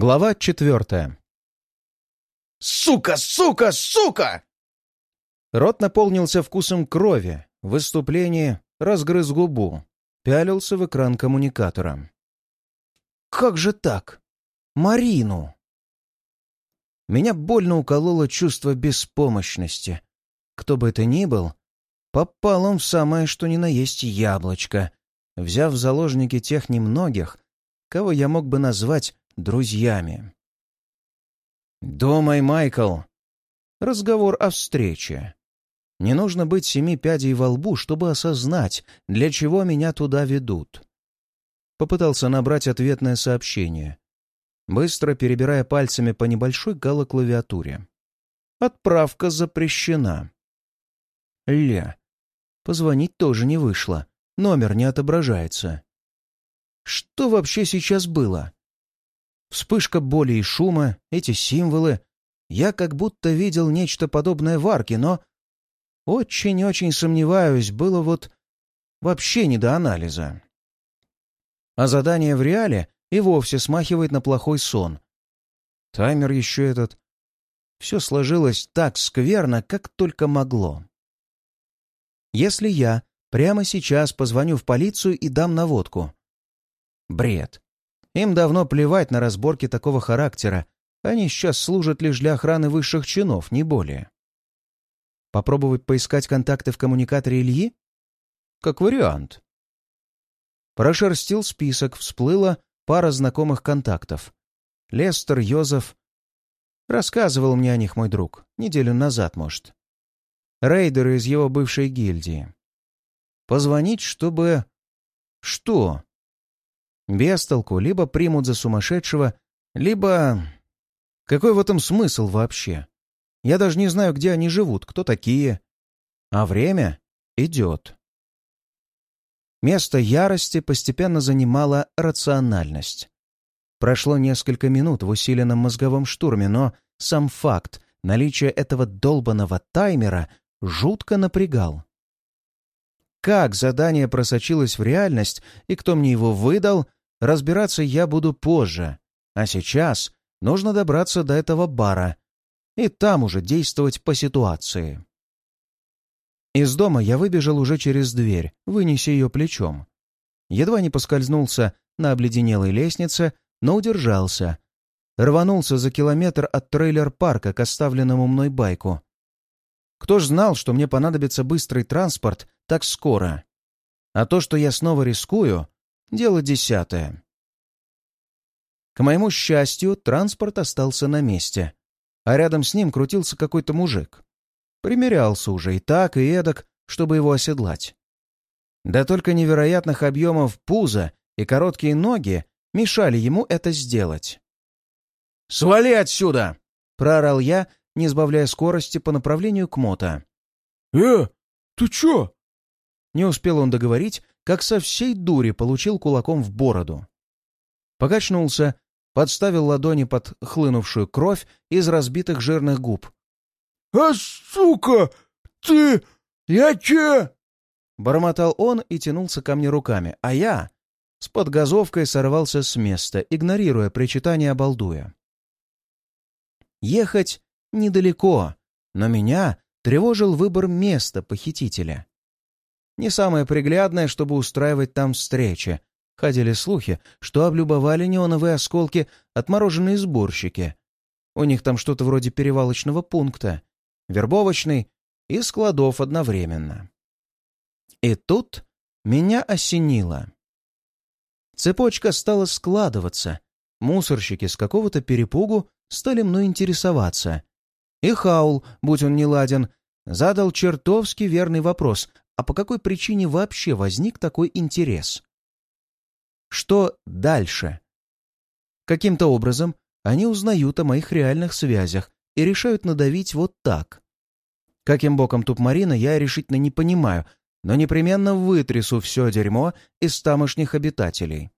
Глава четвертая. «Сука! Сука! Сука!» Рот наполнился вкусом крови. В выступлении разгрыз губу. Пялился в экран коммуникатора. «Как же так? Марину!» Меня больно укололо чувство беспомощности. Кто бы это ни был, попал он в самое что ни на есть яблочко, взяв в заложники тех немногих, кого я мог бы назвать друзьями. «Думай, Майкл!» Разговор о встрече. Не нужно быть семи пядей во лбу, чтобы осознать, для чего меня туда ведут. Попытался набрать ответное сообщение, быстро перебирая пальцами по небольшой галоклавиатуре. Отправка запрещена. Ля. Позвонить тоже не вышло. Номер не отображается. Что вообще сейчас было? Вспышка боли и шума, эти символы. Я как будто видел нечто подобное в арке, но... Очень-очень сомневаюсь, было вот вообще не до анализа. А задание в реале и вовсе смахивает на плохой сон. Таймер еще этот. Все сложилось так скверно, как только могло. Если я прямо сейчас позвоню в полицию и дам наводку. Бред. Им давно плевать на разборки такого характера. Они сейчас служат лишь для охраны высших чинов, не более. Попробовать поискать контакты в коммуникаторе Ильи? Как вариант. Прошерстил список, всплыла пара знакомых контактов. Лестер, Йозеф. Рассказывал мне о них мой друг. Неделю назад, может. Рейдеры из его бывшей гильдии. Позвонить, чтобы... Что? Без толку либо примут за сумасшедшего, либо... Какой в этом смысл вообще? Я даже не знаю, где они живут, кто такие. А время идет. Место ярости постепенно занимала рациональность. Прошло несколько минут в усиленном мозговом штурме, но сам факт наличия этого долбанного таймера жутко напрягал. Как задание просочилось в реальность и кто мне его выдал, разбираться я буду позже. А сейчас нужно добраться до этого бара и там уже действовать по ситуации. Из дома я выбежал уже через дверь, вынеся ее плечом. Едва не поскользнулся на обледенелой лестнице, но удержался. Рванулся за километр от трейлер-парка к оставленному мной байку. Кто ж знал, что мне понадобится быстрый транспорт так скоро? А то, что я снова рискую, дело десятое. К моему счастью, транспорт остался на месте а рядом с ним крутился какой-то мужик. Примерялся уже и так, и эдак, чтобы его оседлать. Да только невероятных объемов пуза и короткие ноги мешали ему это сделать. «Свали отсюда!» — проорал я, не сбавляя скорости по направлению к мото. «Э, ты чё?» Не успел он договорить, как со всей дури получил кулаком в бороду. Покачнулся, подставил ладони под хлынувшую кровь из разбитых жирных губ. «А, сука! Ты... Я че?» Бормотал он и тянулся ко мне руками, а я с подгазовкой сорвался с места, игнорируя причитание обалдуя. Ехать недалеко, но меня тревожил выбор места похитителя. Не самое приглядное, чтобы устраивать там встречи, Ходили слухи, что облюбовали неоновые осколки отмороженные сборщики. У них там что-то вроде перевалочного пункта, вербовочный и складов одновременно. И тут меня осенило. Цепочка стала складываться. Мусорщики с какого-то перепугу стали мной интересоваться. И Хаул, будь он неладен, задал чертовски верный вопрос, а по какой причине вообще возник такой интерес? Что дальше? Каким-то образом они узнают о моих реальных связях и решают надавить вот так. Каким боком туп Марина, я решительно не понимаю, но непременно вытрясу все дерьмо из тамошних обитателей.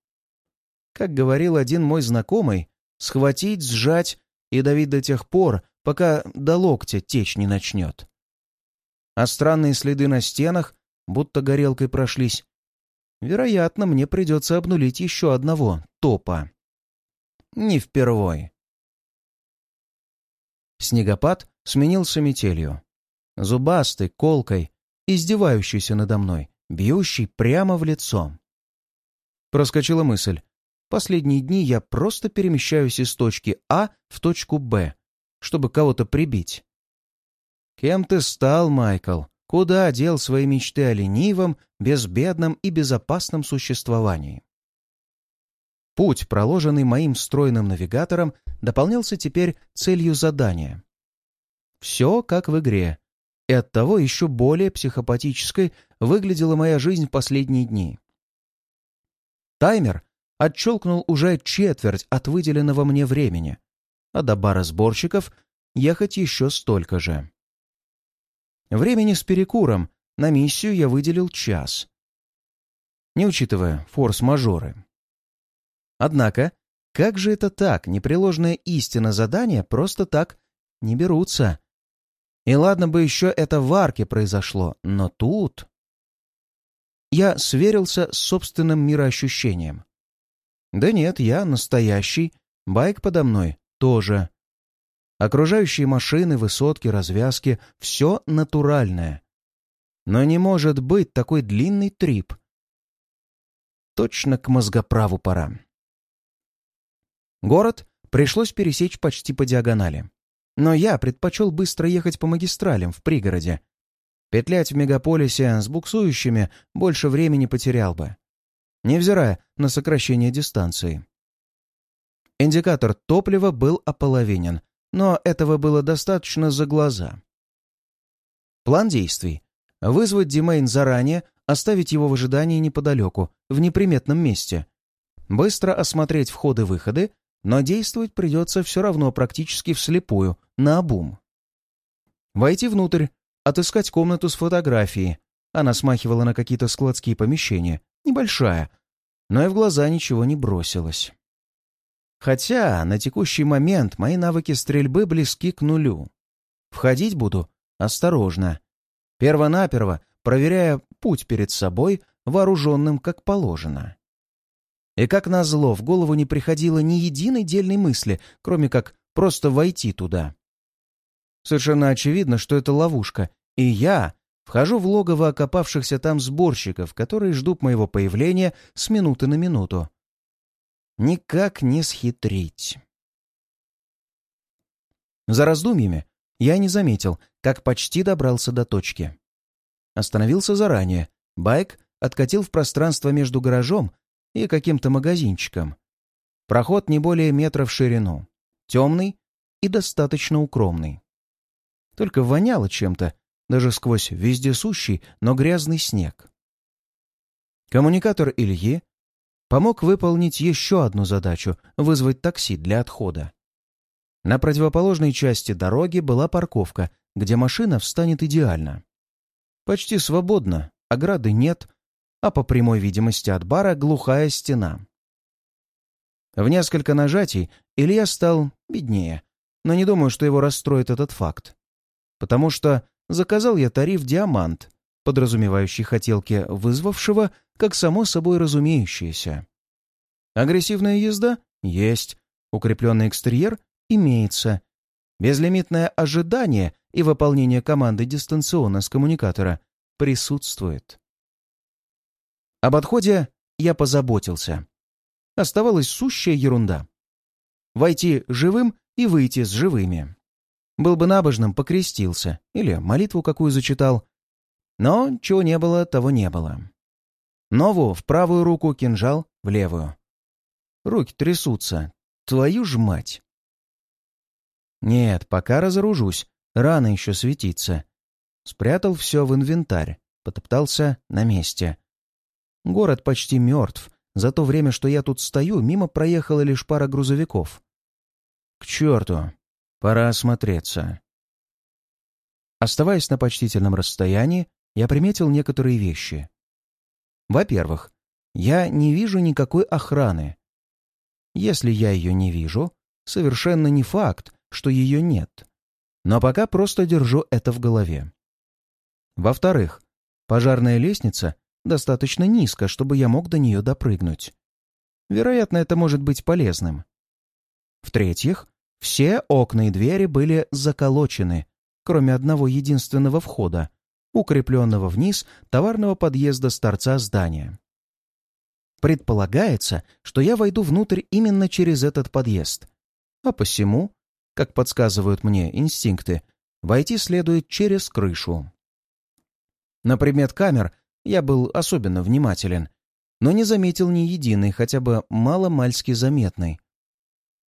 Как говорил один мой знакомый, схватить, сжать и давить до тех пор, пока до локтя течь не начнет. А странные следы на стенах, будто горелкой прошлись, Вероятно, мне придется обнулить еще одного топа. не впервой. Снегопад сменился метелью. Зубастой, колкой, издевающейся надо мной, бьющей прямо в лицо. Проскочила мысль. Последние дни я просто перемещаюсь из точки А в точку Б, чтобы кого-то прибить. Кем ты стал, Майкл? Куда дел свои мечты о ленивом, безбедном и безопасном существовании? Путь, проложенный моим стройным навигатором, дополнялся теперь целью задания. Все как в игре, и оттого еще более психопатической выглядела моя жизнь в последние дни. Таймер отщелкнул уже четверть от выделенного мне времени, а до бара сборщиков ехать еще столько же. Времени с перекуром на миссию я выделил час, не учитывая форс-мажоры. Однако, как же это так, непреложная истина задания просто так не берутся? И ладно бы еще это в арке произошло, но тут... Я сверился с собственным мироощущением. Да нет, я настоящий, байк подо мной тоже. Окружающие машины, высотки, развязки — все натуральное. Но не может быть такой длинный трип. Точно к мозгоправу пора. Город пришлось пересечь почти по диагонали. Но я предпочел быстро ехать по магистралям в пригороде. Петлять в мегаполисе с буксующими больше времени потерял бы, невзирая на сокращение дистанции. Индикатор топлива был ополовинен, но этого было достаточно за глаза. План действий. Вызвать Димейн заранее, оставить его в ожидании неподалеку, в неприметном месте. Быстро осмотреть входы-выходы, но действовать придется все равно практически вслепую, наобум. Войти внутрь, отыскать комнату с фотографией. Она смахивала на какие-то складские помещения, небольшая, но и в глаза ничего не бросилось. Хотя на текущий момент мои навыки стрельбы близки к нулю. Входить буду осторожно. Первонаперво проверяя путь перед собой, вооруженным как положено. И как назло, в голову не приходило ни единой дельной мысли, кроме как просто войти туда. Совершенно очевидно, что это ловушка, и я вхожу в логово окопавшихся там сборщиков, которые ждут моего появления с минуты на минуту. Никак не схитрить. За раздумьями я не заметил, как почти добрался до точки. Остановился заранее. Байк откатил в пространство между гаражом и каким-то магазинчиком. Проход не более метра в ширину. Темный и достаточно укромный. Только воняло чем-то, даже сквозь вездесущий, но грязный снег. Коммуникатор Ильи помог выполнить еще одну задачу — вызвать такси для отхода. На противоположной части дороги была парковка, где машина встанет идеально. Почти свободно, ограды нет, а по прямой видимости от бара глухая стена. В несколько нажатий Илья стал беднее, но не думаю, что его расстроит этот факт. Потому что заказал я тариф «Диамант», подразумевающий хотелки вызвавшего, как само собой разумеющееся. Агрессивная езда? Есть. Укрепленный экстерьер? Имеется. Безлимитное ожидание и выполнение команды дистанционно с коммуникатора присутствует. Об отходе я позаботился. Оставалась сущая ерунда. Войти живым и выйти с живыми. Был бы набожным, покрестился или молитву какую зачитал. Но чего не было, того не было. Нову в правую руку, кинжал в левую. Руки трясутся. Твою ж мать! Нет, пока разоружусь. Рано еще светиться. Спрятал все в инвентарь. Потоптался на месте. Город почти мертв. За то время, что я тут стою, мимо проехала лишь пара грузовиков. К черту! Пора осмотреться. Оставаясь на почтительном расстоянии, я приметил некоторые вещи. Во-первых, я не вижу никакой охраны. Если я ее не вижу, совершенно не факт, что ее нет. Но пока просто держу это в голове. Во-вторых, пожарная лестница достаточно низко, чтобы я мог до нее допрыгнуть. Вероятно, это может быть полезным. В-третьих, все окна и двери были заколочены, кроме одного единственного входа, укрепленного вниз товарного подъезда с торца здания. Предполагается, что я войду внутрь именно через этот подъезд, а посему, как подсказывают мне инстинкты, войти следует через крышу. На предмет камер я был особенно внимателен, но не заметил ни единой, хотя бы мало-мальски заметной.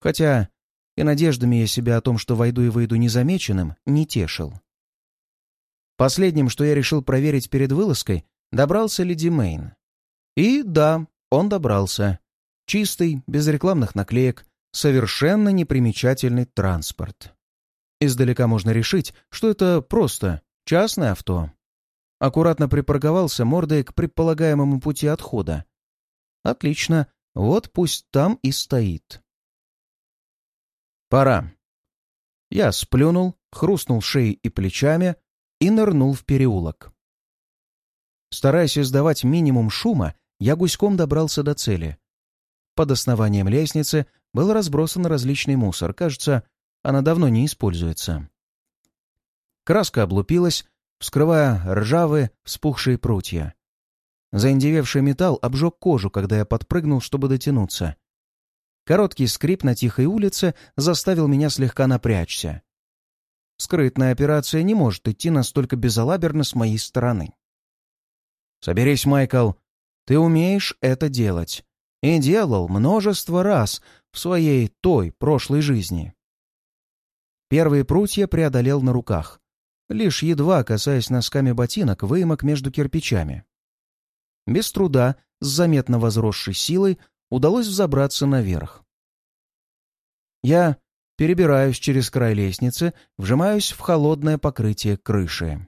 Хотя и надеждами я себя о том, что войду и выйду незамеченным, не тешил. Последним, что я решил проверить перед вылазкой, добрался Леди Мейн. И да, он добрался. Чистый, без рекламных наклеек, совершенно непримечательный транспорт. Издалека можно решить, что это просто частное авто. Аккуратно припарковался мордой к предполагаемому пути отхода. Отлично, вот пусть там и стоит. Пора. Я сплюнул, хрустнул шеей и плечами и нырнул в переулок. Стараясь издавать минимум шума, я гуськом добрался до цели. Под основанием лестницы был разбросан различный мусор. Кажется, она давно не используется. Краска облупилась, вскрывая ржавые, вспухшие прутья. Заиндевевший металл обжег кожу, когда я подпрыгнул, чтобы дотянуться. Короткий скрип на тихой улице заставил меня слегка напрячься. Скрытная операция не может идти настолько безалаберно с моей стороны. «Соберись, Майкл. Ты умеешь это делать. И делал множество раз в своей той прошлой жизни». Первые прутья преодолел на руках, лишь едва касаясь носками ботинок выемок между кирпичами. Без труда, с заметно возросшей силой, удалось взобраться наверх. Я перебираюсь через край лестницы, вжимаюсь в холодное покрытие крыши.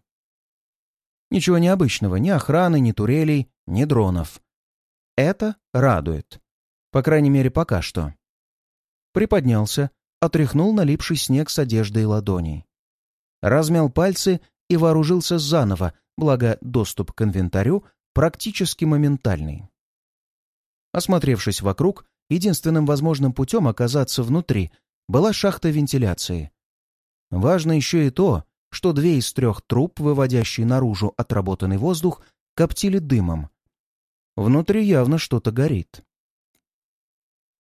Ничего необычного, ни охраны, ни турелей, ни дронов. Это радует. По крайней мере, пока что. Приподнялся, отряхнул налипший снег с одежды и ладоней. Размял пальцы и вооружился заново, благо доступ к инвентарю практически моментальный. Осмотревшись вокруг, единственным возможным путем оказаться внутри была шахта вентиляции. Важно еще и то, что две из трех труб, выводящие наружу отработанный воздух, коптили дымом. Внутри явно что-то горит.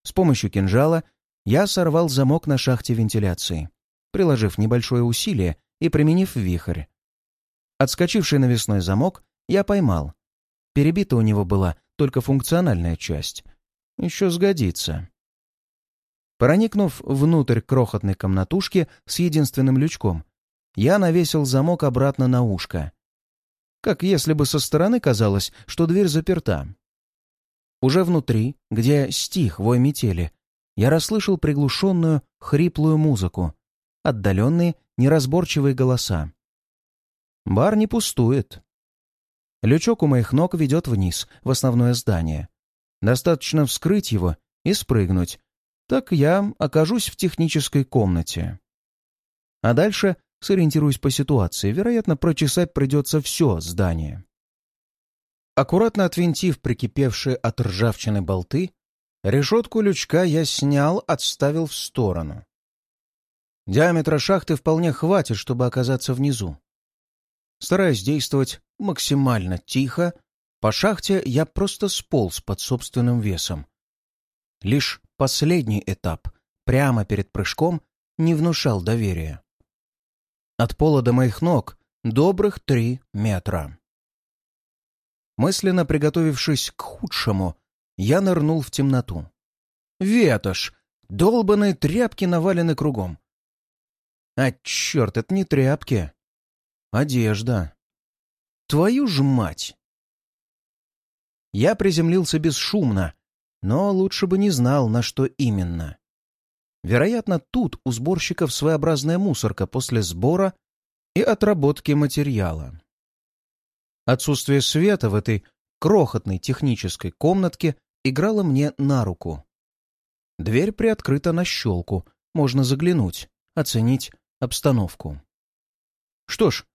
С помощью кинжала я сорвал замок на шахте вентиляции, приложив небольшое усилие и применив вихрь. Отскочивший навесной замок я поймал. Перебита у него была только функциональная часть. Еще сгодится. Проникнув внутрь крохотной комнатушки с единственным лючком, я навесил замок обратно на ушко. Как если бы со стороны казалось, что дверь заперта. Уже внутри, где стих вой метели, я расслышал приглушенную, хриплую музыку, отдаленные, неразборчивые голоса. Бар не пустует. Лючок у моих ног ведет вниз, в основное здание. Достаточно вскрыть его и спрыгнуть. Так я окажусь в технической комнате. А дальше сориентируюсь по ситуации. Вероятно, прочесать придется все здание. Аккуратно отвинтив прикипевшие от ржавчины болты, решетку лючка я снял, отставил в сторону. Диаметра шахты вполне хватит, чтобы оказаться внизу. Стараясь действовать максимально тихо, по шахте я просто сполз под собственным весом. Лишь последний этап, прямо перед прыжком, не внушал доверия. От пола до моих ног добрых три метра. Мысленно приготовившись к худшему, я нырнул в темноту. Ветошь! Долбаные тряпки навалены кругом. А черт, это не тряпки. Одежда. Твою ж мать! Я приземлился бесшумно, но лучше бы не знал, на что именно. Вероятно, тут у сборщиков своеобразная мусорка после сбора и отработки материала. Отсутствие света в этой крохотной технической комнатке играло мне на руку. Дверь приоткрыта на щелку, можно заглянуть, оценить обстановку. Что ж,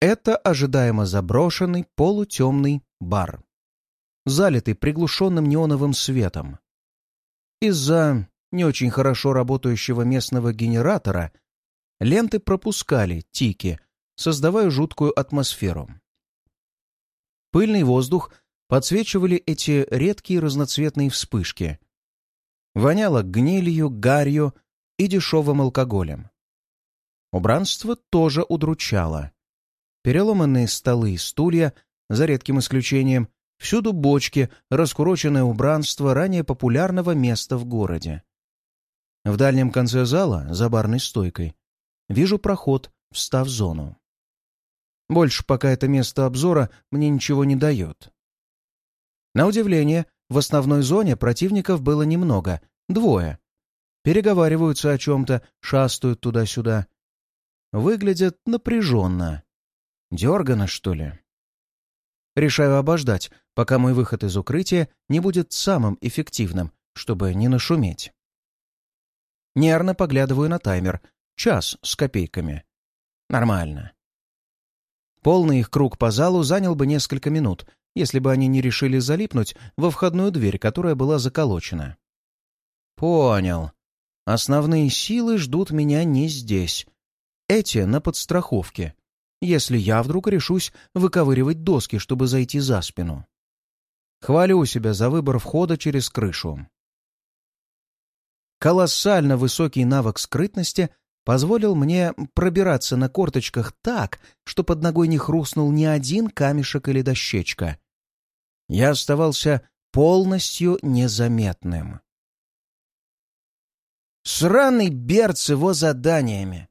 это ожидаемо заброшенный полутемный бар, залитый приглушенным неоновым светом. Из-за не очень хорошо работающего местного генератора, ленты пропускали тики, создавая жуткую атмосферу. Пыльный воздух подсвечивали эти редкие разноцветные вспышки. Воняло гнилью, гарью и дешевым алкоголем. Убранство тоже удручало. Переломанные столы и стулья, за редким исключением, всюду бочки, раскуроченное убранство ранее популярного места в городе. В дальнем конце зала, за барной стойкой, вижу проход в став-зону. Больше пока это место обзора мне ничего не дает. На удивление, в основной зоне противников было немного, двое. Переговариваются о чем-то, шастают туда-сюда. Выглядят напряженно. Дергано, что ли? Решаю обождать, пока мой выход из укрытия не будет самым эффективным, чтобы не нашуметь. Нервно поглядываю на таймер. Час с копейками. Нормально. Полный их круг по залу занял бы несколько минут, если бы они не решили залипнуть во входную дверь, которая была заколочена. Понял. Основные силы ждут меня не здесь. Эти на подстраховке, если я вдруг решусь выковыривать доски, чтобы зайти за спину. Хвалю себя за выбор входа через крышу. Колоссально высокий навык скрытности позволил мне пробираться на корточках так, что под ногой не хрустнул ни один камешек или дощечка. Я оставался полностью незаметным. Сраный Берт с его заданиями!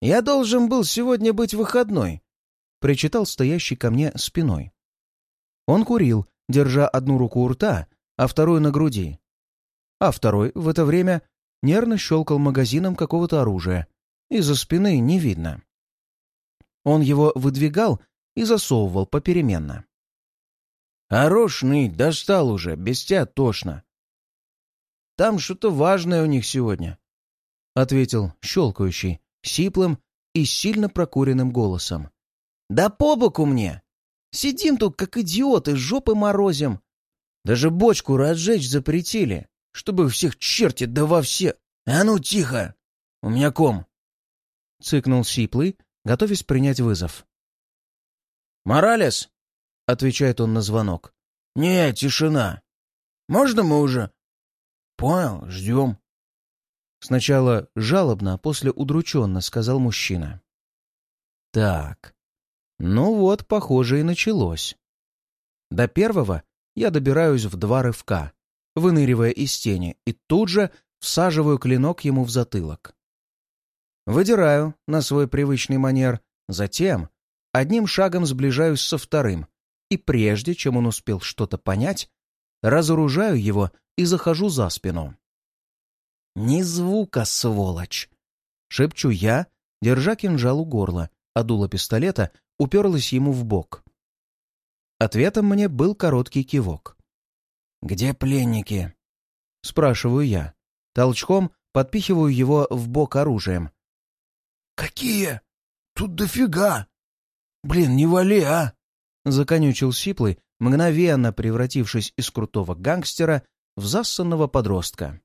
Я должен был сегодня быть выходной, — причитал стоящий ко мне спиной. Он курил, держа одну руку у рта, а вторую на груди. А второй в это время нервно щелкал магазином какого-то оружия. Из-за спины не видно. Он его выдвигал и засовывал попеременно. «Хорош достал уже, без тебя тошно. Там что-то важное у них сегодня», — ответил щелкающий, сиплым и сильно прокуренным голосом. «Да по боку мне! Сидим тут, как идиоты, жопы морозим. Даже бочку разжечь запретили, чтобы всех черти да во все... А ну, тихо! У меня ком!» Цыкнул сиплый, готовясь принять вызов. «Моралес?» — отвечает он на звонок. «Не, тишина. Можно мы уже?» «Понял, ждем». Сначала жалобно, а после удрученно, сказал мужчина. «Так, ну вот, похоже, и началось. До первого я добираюсь в два рывка, выныривая из тени, и тут же всаживаю клинок ему в затылок. Выдираю на свой привычный манер, затем одним шагом сближаюсь со вторым, и прежде чем он успел что-то понять, разоружаю его и захожу за спину. «Ни звука, сволочь!» — шепчу я, держа кинжал у горла, а дуло пистолета уперлось ему в бок. Ответом мне был короткий кивок. «Где пленники?» — спрашиваю я. Толчком подпихиваю его в бок оружием. «Какие? Тут дофига! Блин, не вали, а!» Законючил Сиплый, мгновенно превратившись из крутого гангстера в зассанного подростка.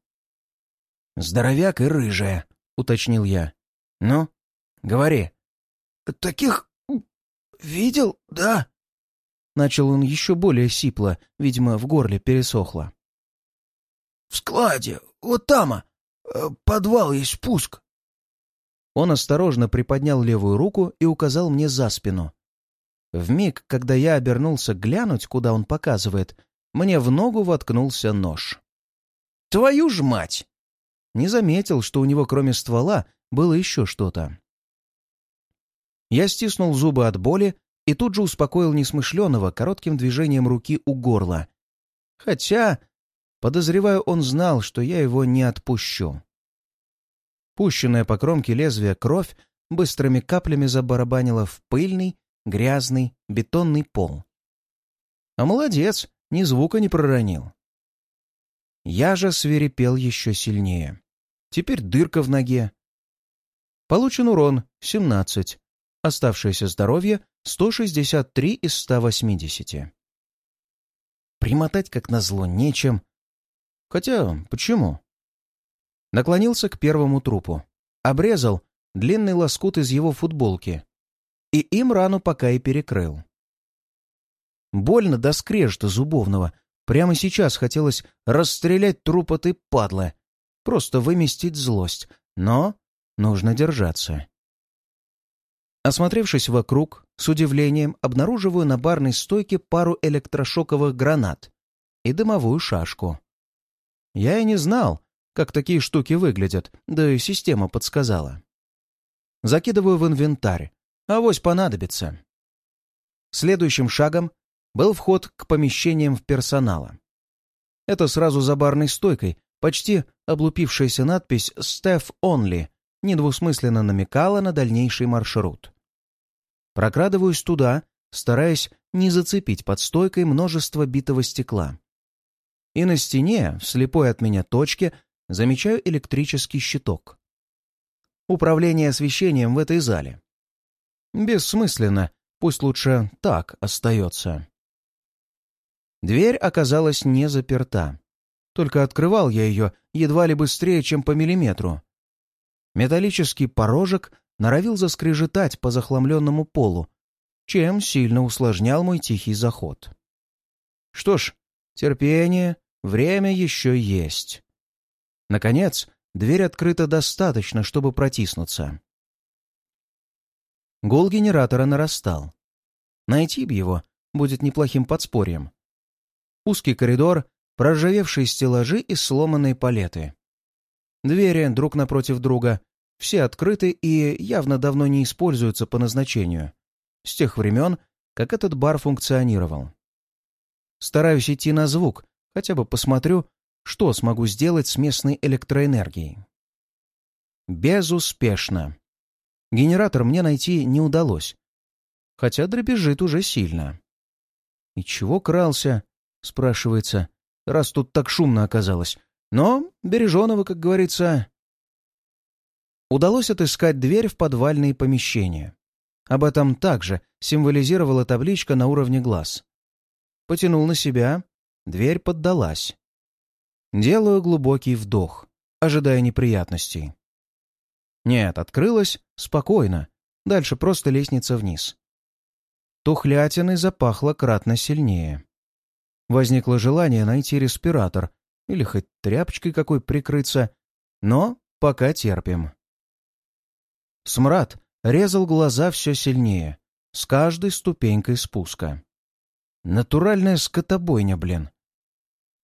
«Здоровяк и рыжая», — уточнил я. «Ну, говори». «Таких видел, да?» Начал он еще более сипло, видимо, в горле пересохло. «В складе, вот там, а, э, подвал есть спуск». Он осторожно приподнял левую руку и указал мне за спину. В миг, когда я обернулся глянуть, куда он показывает, мне в ногу воткнулся нож. «Твою ж мать!» Не заметил, что у него кроме ствола было еще что-то. Я стиснул зубы от боли и тут же успокоил несмышленого коротким движением руки у горла. Хотя, подозреваю, он знал, что я его не отпущу. Пущенная по кромке лезвия кровь быстрыми каплями забарабанила в пыльный, грязный бетонный пол. А молодец, ни звука не проронил. Я же свирепел еще сильнее. Теперь дырка в ноге. Получен урон — 17. Оставшееся здоровье — 163 из 180. Примотать как назло нечем. Хотя, почему? Наклонился к первому трупу. Обрезал длинный лоскут из его футболки. И им рану пока и перекрыл. Больно до скрежета зубовного. Прямо сейчас хотелось расстрелять труп этой падлы. Просто выместить злость. Но нужно держаться. Осмотревшись вокруг, с удивлением обнаруживаю на барной стойке пару электрошоковых гранат и дымовую шашку. Я и не знал, как такие штуки выглядят, да и система подсказала. Закидываю в инвентарь, авось понадобится. Следующим шагом был вход к помещениям в персонала. Это сразу за барной стойкой, почти облупившаяся надпись «Staff Only» недвусмысленно намекала на дальнейший маршрут. Прокрадываюсь туда, стараясь не зацепить под стойкой множество битого стекла. И на стене, в слепой от меня точке, замечаю электрический щиток. Управление освещением в этой зале. Бессмысленно, пусть лучше так остается. Дверь оказалась не заперта. Только открывал я ее едва ли быстрее, чем по миллиметру. Металлический порожек норовил заскрежетать по захламленному полу, чем сильно усложнял мой тихий заход. Что ж, терпение, время еще есть. Наконец, дверь открыта достаточно, чтобы протиснуться. Гул генератора нарастал. Найти б его будет неплохим подспорьем. Узкий коридор, проржавевшие стеллажи и сломанные палеты. Двери друг напротив друга, все открыты и явно давно не используются по назначению, с тех времен, как этот бар функционировал. Стараюсь идти на звук, хотя бы посмотрю, что смогу сделать с местной электроэнергией. Безуспешно. Генератор мне найти не удалось, хотя дребезжит уже сильно. И чего крался? Спрашивается, раз тут так шумно оказалось. Но береженого, как говорится... Удалось отыскать дверь в подвальные помещения. Об этом также символизировала табличка на уровне глаз. Потянул на себя, дверь поддалась. Делаю глубокий вдох, ожидая неприятностей. Нет, открылась спокойно. Дальше просто лестница вниз. Тухлятиной запахло кратно сильнее. Возникло желание найти респиратор или хоть тряпочкой какой прикрыться, но пока терпим. Смрад резал глаза все сильнее, с каждой ступенькой спуска. Натуральная скотобойня, блин.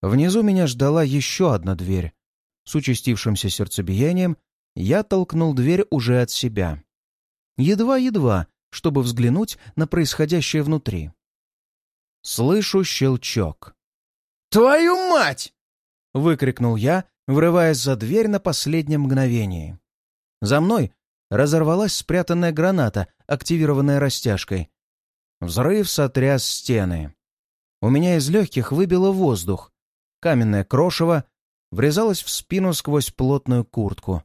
Внизу меня ждала еще одна дверь. С участившимся сердцебиением я толкнул дверь уже от себя. Едва-едва, чтобы взглянуть на происходящее внутри. Слышу щелчок. «Твою мать!» — выкрикнул я, врываясь за дверь на последнем мгновении. За мной разорвалась спрятанная граната, активированная растяжкой. Взрыв сотряс стены. У меня из легких выбило воздух. Каменное крошево врезалось в спину сквозь плотную куртку.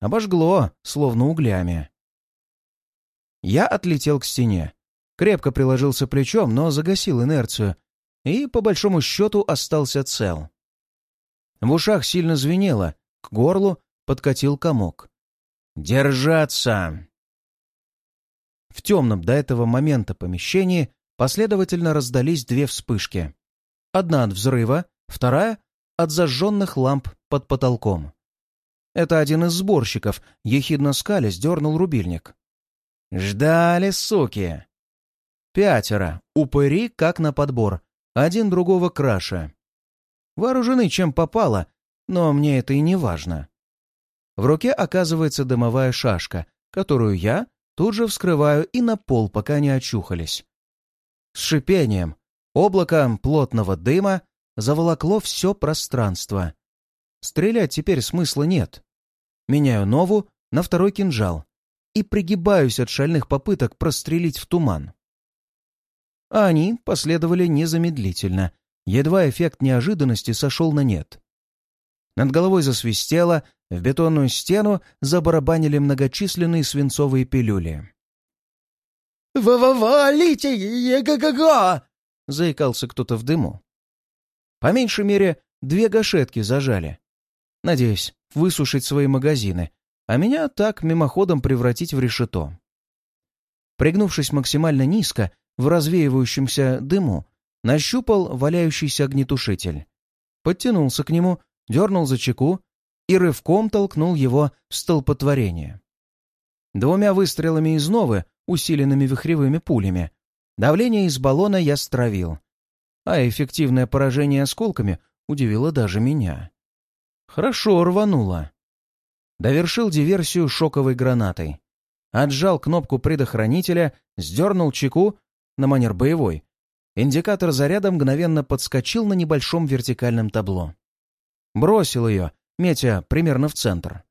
Обожгло, словно углями. Я отлетел к стене крепко приложился плечом, но загасил инерцию и, по большому счету, остался цел. В ушах сильно звенело, к горлу подкатил комок. «Держаться!» В темном до этого момента помещении последовательно раздались две вспышки. Одна от взрыва, вторая — от зажженных ламп под потолком. Это один из сборщиков, ехидно скалясь, дернул рубильник. «Ждали, суки!» Пятеро. Упыри как на подбор. Один другого краше. Вооружены чем попало, но мне это и не важно. В руке оказывается дымовая шашка, которую я тут же вскрываю и на пол, пока не очухались. С шипением, облаком плотного дыма заволокло все пространство. Стрелять теперь смысла нет. Меняю нову на второй кинжал и пригибаюсь от шальных попыток прострелить в туман. А они последовали незамедлительно, едва эффект неожиданности сошел на нет. Над головой засвистело, в бетонную стену забарабанили многочисленные свинцовые пилюли. «Ва-ва-валите! Е-га-га-га!» — заикался кто-то в дыму. По меньшей мере, две гашетки зажали. надеясь высушить свои магазины, а меня так мимоходом превратить в решето. Пригнувшись максимально низко, в развеивающемся дыму, нащупал валяющийся огнетушитель. Подтянулся к нему, дернул за чеку и рывком толкнул его в столпотворение. Двумя выстрелами из новы, усиленными вихревыми пулями, давление из баллона я стравил, а эффективное поражение осколками удивило даже меня. Хорошо рвануло. Довершил диверсию шоковой гранатой. Отжал кнопку предохранителя, сдернул чеку на манер боевой. Индикатор заряда мгновенно подскочил на небольшом вертикальном табло. Бросил ее, метя примерно в центр.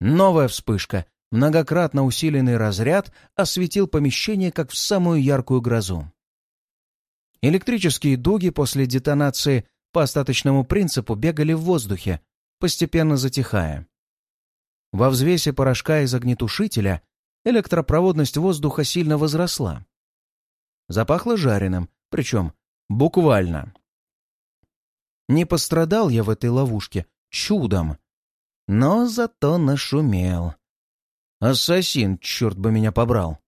Новая вспышка, многократно усиленный разряд осветил помещение, как в самую яркую грозу. Электрические дуги после детонации по остаточному принципу бегали в воздухе, постепенно затихая. Во взвесе порошка из огнетушителя электропроводность воздуха сильно возросла. Запахло жареным, причем буквально. Не пострадал я в этой ловушке чудом, но зато нашумел. Ассасин, черт бы меня побрал.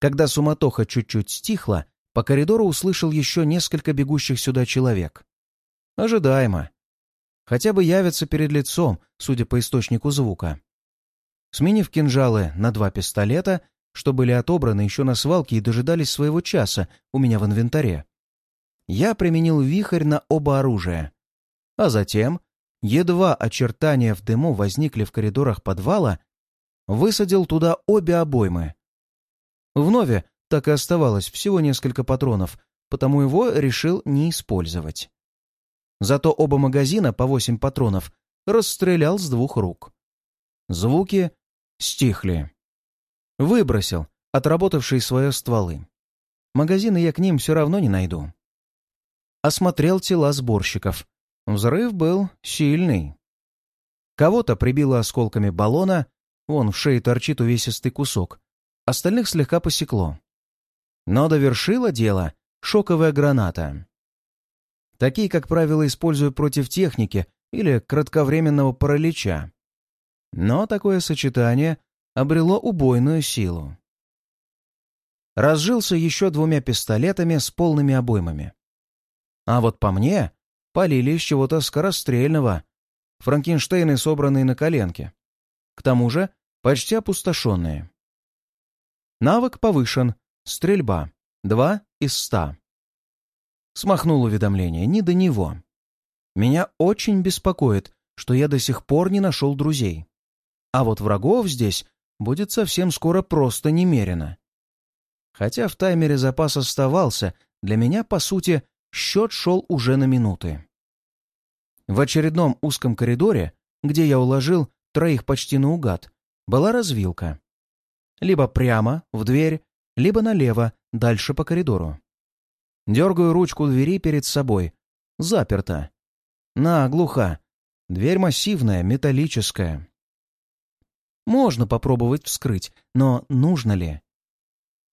Когда суматоха чуть-чуть стихла, по коридору услышал еще несколько бегущих сюда человек. Ожидаемо. Хотя бы явятся перед лицом, судя по источнику звука. Сменив кинжалы на два пистолета, что были отобраны еще на свалке и дожидались своего часа у меня в инвентаре, я применил вихрь на оба оружия. А затем, едва очертания в дыму возникли в коридорах подвала, высадил туда обе обоймы. Вновь так и оставалось всего несколько патронов, потому его решил не использовать. Зато оба магазина по восемь патронов расстрелял с двух рук. Звуки стихли. Выбросил отработавшие свои стволы. Магазины я к ним все равно не найду. Осмотрел тела сборщиков. Взрыв был сильный. Кого-то прибило осколками баллона, вон в шее торчит увесистый кусок, остальных слегка посекло. Но довершила дело шоковая граната. Такие, как правило, используют против техники или кратковременного паралича. Но такое сочетание обрело убойную силу. Разжился еще двумя пистолетами с полными обоймами. А вот по мне полили из чего-то скорострельного, франкенштейны, собранные на коленке. К тому же почти опустошенные. Навык повышен. Стрельба. Два из ста. Смахнул уведомление, не до него. Меня очень беспокоит, что я до сих пор не нашел друзей. А вот врагов здесь будет совсем скоро просто немерено. Хотя в таймере запас оставался, для меня, по сути, счет шел уже на минуты. В очередном узком коридоре, где я уложил троих почти наугад, была развилка. Либо прямо, в дверь, либо налево, дальше по коридору. Дергаю ручку двери перед собой. Заперта. На, глуха. Дверь массивная, металлическая. Можно попробовать вскрыть, но нужно ли?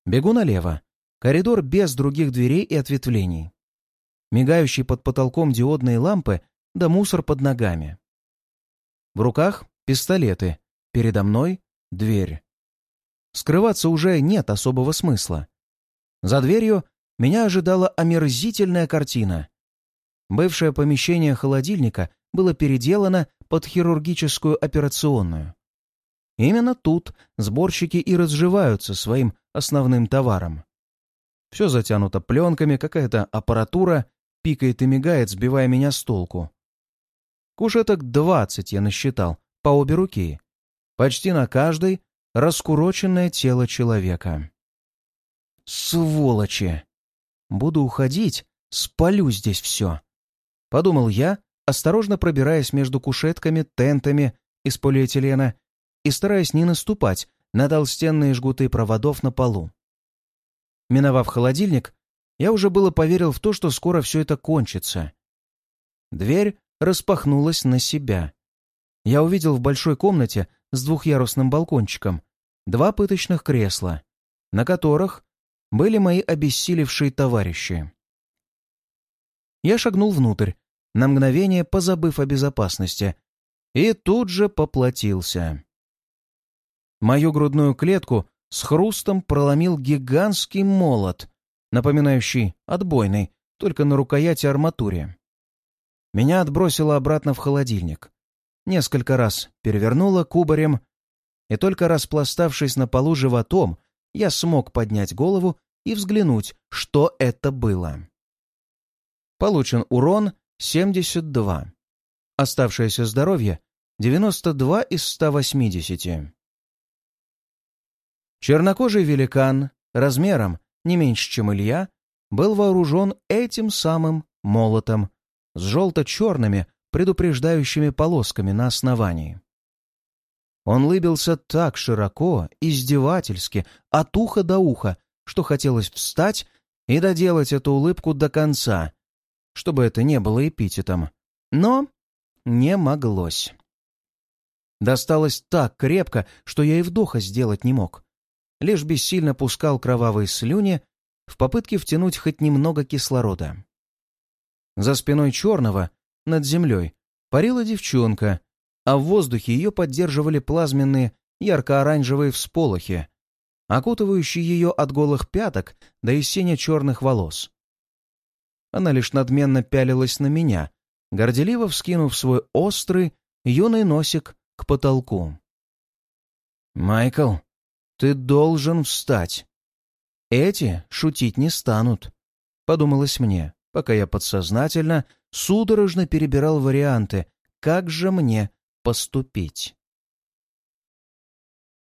Бегу налево. Коридор без других дверей и ответвлений. Мигающие под потолком диодные лампы да мусор под ногами. В руках пистолеты. Передо мной дверь. Скрываться уже нет особого смысла. За дверью меня ожидала омерзительная картина. Бывшее помещение холодильника было переделано под хирургическую операционную. Именно тут сборщики и разживаются своим основным товаром. Все затянуто пленками, какая-то аппаратура пикает и мигает, сбивая меня с толку. Кушеток двадцать я насчитал, по обе руки. Почти на каждой раскуроченное тело человека. Сволочи! Буду уходить, спалю здесь все. Подумал я, осторожно пробираясь между кушетками, тентами из полиэтилена и стараясь не наступать на толстенные жгуты проводов на полу. Миновав холодильник, я уже было поверил в то, что скоро все это кончится. Дверь распахнулась на себя. Я увидел в большой комнате с двухъярусным балкончиком два пыточных кресла, на которых были мои обессилевшие товарищи. Я шагнул внутрь, на мгновение позабыв о безопасности, и тут же поплатился. Мою грудную клетку с хрустом проломил гигантский молот, напоминающий отбойный, только на рукояти арматуре. Меня отбросило обратно в холодильник. Несколько раз перевернуло кубарем, и только распластавшись на полу животом, я смог поднять голову и взглянуть, что это было. Получен урон 72. Оставшееся здоровье 92 из 180. Чернокожий великан, размером не меньше, чем Илья, был вооружен этим самым молотом с желто-черными предупреждающими полосками на основании. Он лыбился так широко, издевательски, от уха до уха, что хотелось встать и доделать эту улыбку до конца, чтобы это не было эпитетом. Но не моглось. Досталось так крепко, что я и вдоха сделать не мог. Лишь бессильно пускал кровавые слюни в попытке втянуть хоть немного кислорода. За спиной черного, над землей, парила девчонка, а в воздухе ее поддерживали плазменные ярко-оранжевые всполохи, окутывающие ее от голых пяток до и черных волос. Она лишь надменно пялилась на меня, горделиво вскинув свой острый, юный носик к потолку. «Майкл, ты должен встать. Эти шутить не станут», — подумалось мне, пока я подсознательно, судорожно перебирал варианты, как же мне поступить.